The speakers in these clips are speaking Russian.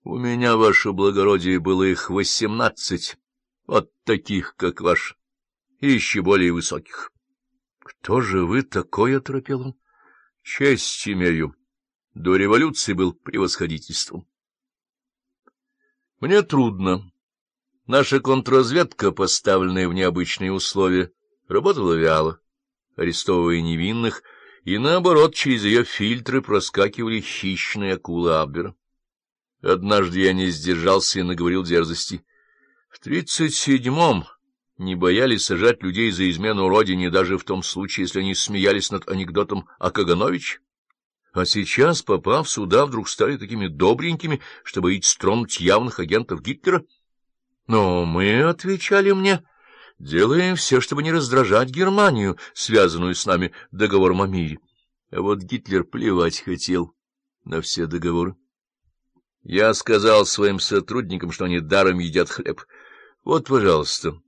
— У меня, ваше благородие, было их восемнадцать, вот таких, как ваш, и еще более высоких. — Кто же вы такой, — оторопел он? — Честь имею. До революции был превосходительством. Мне трудно. Наша контрразведка, поставленная в необычные условия, работала вяло, арестовывая невинных, и, наоборот, через ее фильтры проскакивали хищные акулы Абвера. Однажды я не сдержался и наговорил дерзости. В тридцать седьмом не боялись сажать людей за измену родине, даже в том случае, если они смеялись над анекдотом о Кагановиче. А сейчас, попав сюда, вдруг стали такими добренькими, чтобы идти стронуть явных агентов Гитлера. Но мы, — отвечали мне, — делаем все, чтобы не раздражать Германию, связанную с нами договором о мире. А вот Гитлер плевать хотел на все договоры. Я сказал своим сотрудникам, что они даром едят хлеб. Вот, пожалуйста.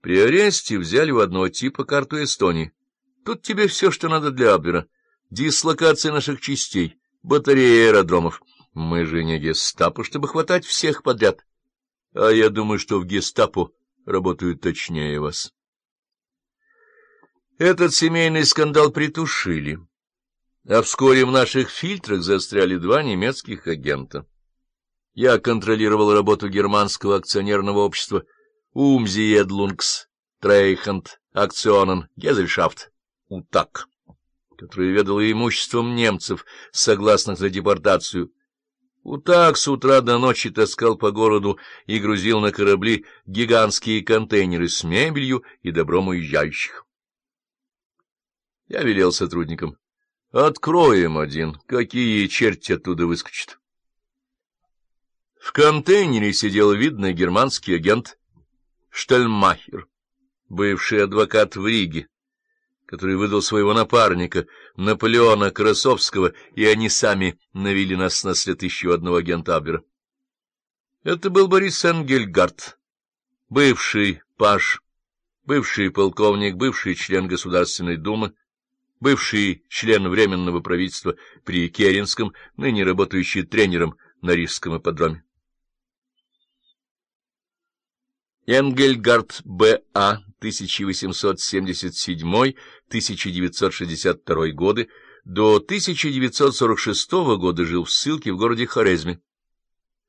При аресте взяли у одного типа карту Эстонии. Тут тебе все, что надо для Абвера. Дислокация наших частей, батареи аэродромов. Мы же не гестапо, чтобы хватать всех подряд. А я думаю, что в гестапо работают точнее вас. Этот семейный скандал притушили, а вскоре в наших фильтрах застряли два немецких агента. Я контролировал работу германского акционерного общества Умзиедлунгс, Трейханд, Акционен, Гезельшафт, УТАК, которое ведало имуществом немцев, согласных на депортацию. УТАК с утра до ночи таскал по городу и грузил на корабли гигантские контейнеры с мебелью и добром уезжающих. Я велел сотрудникам. Откроем один, какие черти оттуда выскочат. В контейнере сидел видный германский агент Штельмахер, бывший адвокат в Риге, который выдал своего напарника, Наполеона Красовского, и они сами навели нас на след еще одного агента Абвера. Это был Борис Энгельгард, бывший паш, бывший полковник, бывший член Государственной Думы, бывший член Временного правительства при Керенском, ныне работающий тренером на Рижском ипподроме. Энгельгард Б.А. 1877-1962 годы до 1946 года жил в ссылке в городе Хорезме.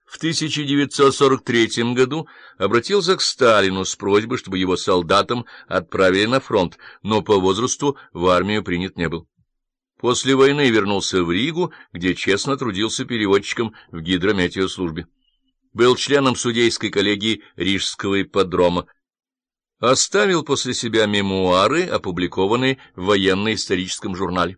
В 1943 году обратился к Сталину с просьбой, чтобы его солдатам отправили на фронт, но по возрасту в армию принят не был. После войны вернулся в Ригу, где честно трудился переводчиком в гидрометеослужбе был членом судейской коллегии Рижского ипподрома, оставил после себя мемуары, опубликованные в военно-историческом журнале.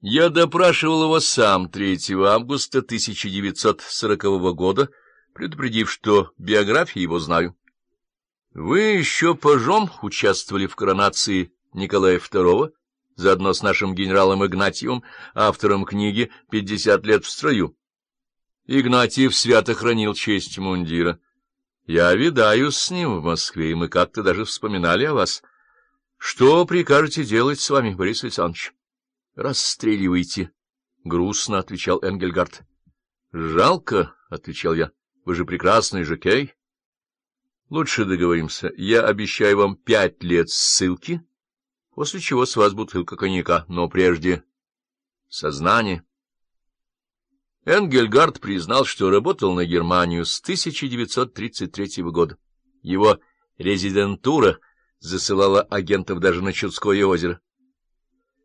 Я допрашивал его сам 3 августа 1940 года, предупредив, что биографии его знаю. Вы еще пожом участвовали в коронации Николая II, заодно с нашим генералом Игнатьевым, автором книги «50 лет в строю». Игнатьев свято хранил честь мундира. Я видаюсь с ним в Москве, и мы как-то даже вспоминали о вас. Что прикажете делать с вами, Борис Александрович? — Расстреливайте, — грустно отвечал Энгельгард. — Жалко, — отвечал я, — вы же прекрасный жокей. — Лучше договоримся. Я обещаю вам пять лет ссылки, после чего с вас бутылка коньяка, но прежде сознание. Энгельгард признал, что работал на Германию с 1933 года. Его резидентура засылала агентов даже на Чудское озеро.